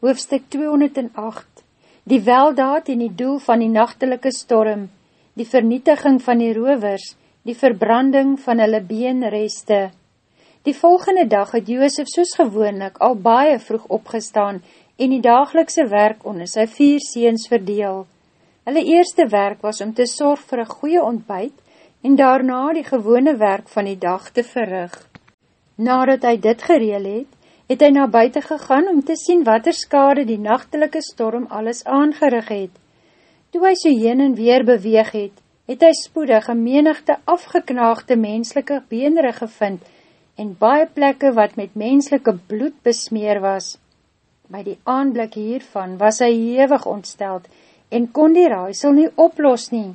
hoofstuk 208, die weldaad en die doel van die nachtelike storm, die vernietiging van die rovers, die verbranding van hulle beenreste. Die volgende dag het Joosef soos gewoonlik al baie vroeg opgestaan en die dagelikse werk onder sy vier seens verdeel. Hulle eerste werk was om te sorg vir een goeie ontbijt en daarna die gewone werk van die dag te verrig. Nadat hy dit gereel het, het hy na buiten gegaan om te sien wat er skade die nachtelike storm alles aangerig het. Toe hy so heen en weer beweeg het, het hy spoedig een menigte afgeknaagde menslike beenere gevind en baie plekke wat met menslike bloed besmeer was. By die aanblik hiervan was hy hewig ontsteld en kon die raaisel nie oplos nie.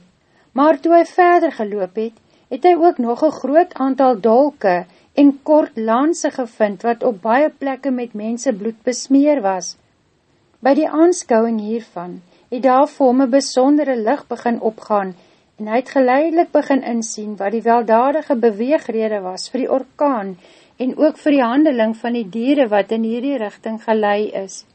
Maar toe hy verder geloop het, het hy ook nog een groot aantal dolke en kort lanse gevind wat op baie plekke met mense bloed besmeer was. By die aanskouwing hiervan het daar vir hom een besondere licht begin opgaan en hy het geleidelik begin insien wat die weldadige beweegrede was vir die orkaan en ook vir die handeling van die dieren wat in hierdie richting gelei is.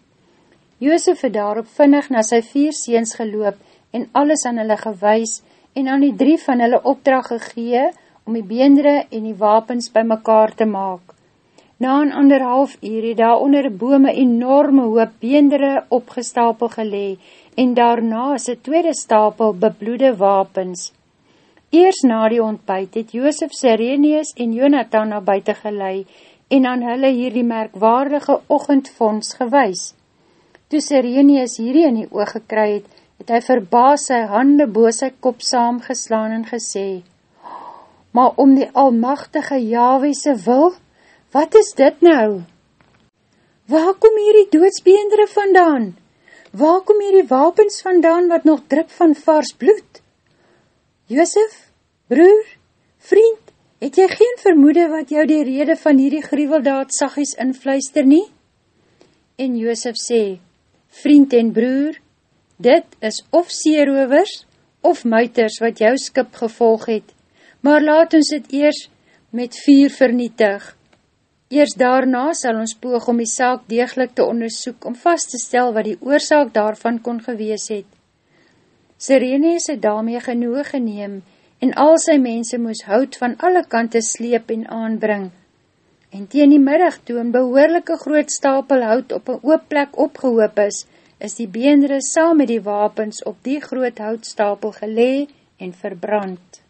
Joosef het daarop vinnig na sy vier seens geloop en alles aan hulle gewys en aan die drie van hulle opdracht gegee om die beendere en die wapens by mekaar te maak. Na een anderhalf uur het daar onder die bome enorme hoop beendere opgestapel gelee en daarna is een tweede stapel bebloede wapens. Eers na die ontbijt het Joosef Sirenius en Jonathan na buiten gelei en aan hulle hier die merkwaardige ochendfonds gewys. Toe Sirenius hierdie in die oog gekry het, het hy verbaas sy hande boos sy kop saamgeslaan en gesê, maar om die almachtige Yahwehse wil, wat is dit nou? Waar kom hierdie doodsbeendere vandaan? Waar kom hierdie wapens vandaan wat nog drip van vars bloed? Josef, broer, vriend, het jy geen vermoede wat jou die rede van hierdie gruweldaad sagies invluister nie? En Josef sê, vriend en broer, dit is of seerovers of muiters wat jou skip gevolg het, maar laat ons het eers met vier vernietig. Eers daarna sal ons poog om die saak deeglik te onderzoek, om vast te stel wat die oorzaak daarvan kon gewees het. Sirene is het daarmee genoeg geneem, en al sy mense moes hout van alle kante sleep en aanbring. En teen die middag toe een behoorlijke groot stapel hout op een oop plek opgehoop is, is die beendere saam met die wapens op die groot houtstapel gelee en verbrand.